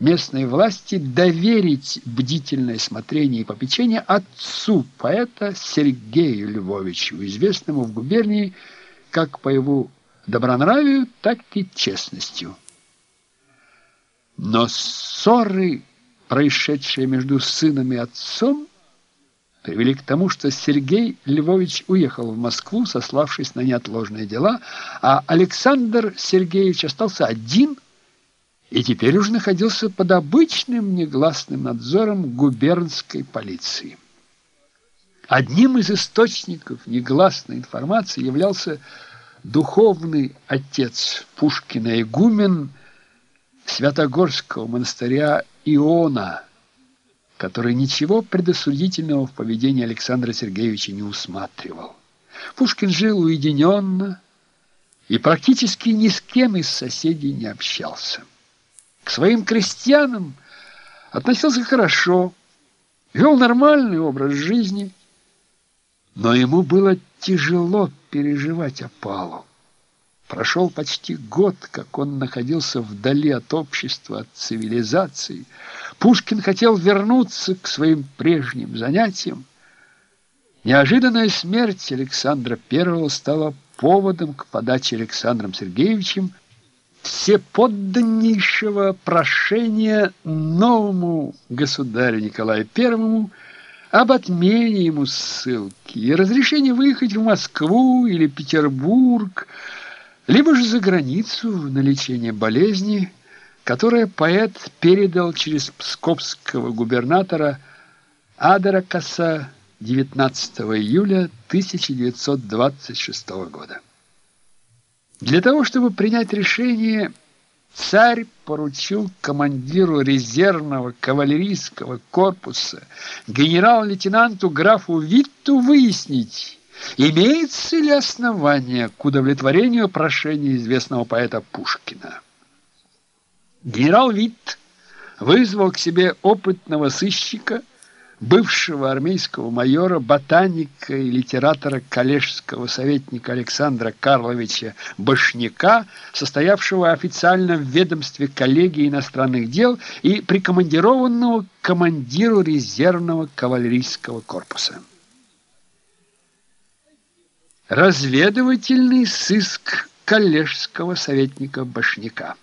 местной власти доверить бдительное смотрение и попечение отцу поэта Сергею Львовичу, известному в губернии как по его добронравию, так и честностью. Но ссоры, происшедшие между сыном и отцом, привели к тому, что Сергей Львович уехал в Москву, сославшись на неотложные дела, а Александр Сергеевич остался один – и теперь уже находился под обычным негласным надзором губернской полиции. Одним из источников негласной информации являлся духовный отец Пушкина игумен Святогорского монастыря Иона, который ничего предосудительного в поведении Александра Сергеевича не усматривал. Пушкин жил уединенно и практически ни с кем из соседей не общался. К своим крестьянам относился хорошо, вел нормальный образ жизни, но ему было тяжело переживать опалу. Прошел почти год, как он находился вдали от общества, от цивилизации. Пушкин хотел вернуться к своим прежним занятиям. Неожиданная смерть Александра I стала поводом к подаче Александром Сергеевичем всеподданнейшего прошения новому государю Николаю Первому об отмене ему ссылки и разрешении выехать в Москву или Петербург, либо же за границу на лечение болезни, которое поэт передал через псковского губернатора Адаракаса 19 июля 1926 года. Для того, чтобы принять решение, царь поручил командиру резервного кавалерийского корпуса генерал-лейтенанту графу Витту выяснить, имеется ли основание к удовлетворению прошения известного поэта Пушкина. Генерал Витт вызвал к себе опытного сыщика – бывшего армейского майора, ботаника и литератора коллежского советника Александра Карловича Башняка, состоявшего официально в ведомстве коллегии иностранных дел и прикомандированного к командиру резервного кавалерийского корпуса. Разведывательный сыск коллежского советника Башняка.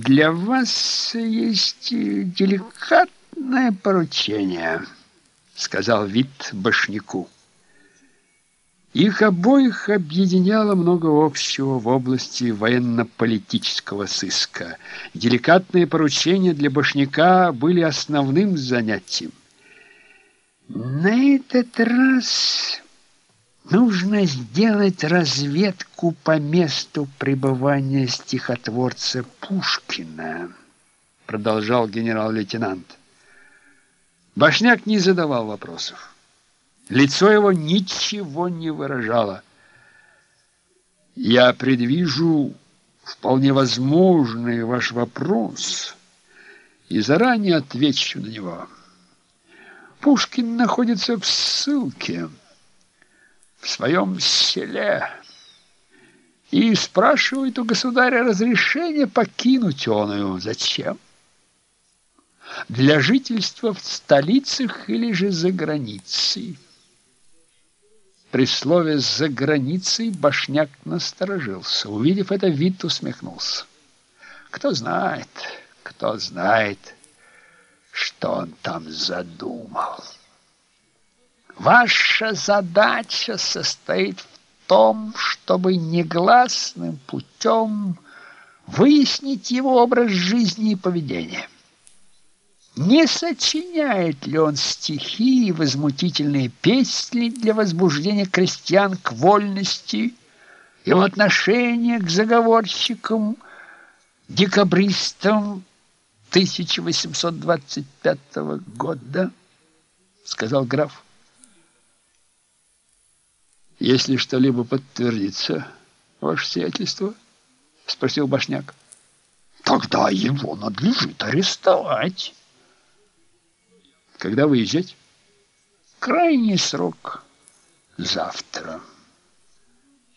Для вас есть деликатное поручение, сказал вид башняку. Их обоих объединяло много общего в области военно-политического сыска. Деликатные поручения для башняка были основным занятием. На этот раз Нужно сделать разведку по месту пребывания стихотворца Пушкина, продолжал генерал-лейтенант. Башняк не задавал вопросов. Лицо его ничего не выражало. Я предвижу вполне возможный ваш вопрос и заранее отвечу на него. Пушкин находится в ссылке в своем селе и спрашивает у государя разрешение покинуть оную. Зачем? Для жительства в столицах или же за границей? При слове «за границей» Башняк насторожился. Увидев это, вид усмехнулся. Кто знает, кто знает, что он там задумал. Ваша задача состоит в том, чтобы негласным путем выяснить его образ жизни и поведение. Не сочиняет ли он стихи и возмутительные песни для возбуждения крестьян к вольности, его отношение к заговорщикам, декабристам 1825 года, сказал граф. Если что-либо подтвердится, ваше сиятельство, спросил Башняк. Тогда его надлежит арестовать. Когда выезжать? Крайний срок завтра.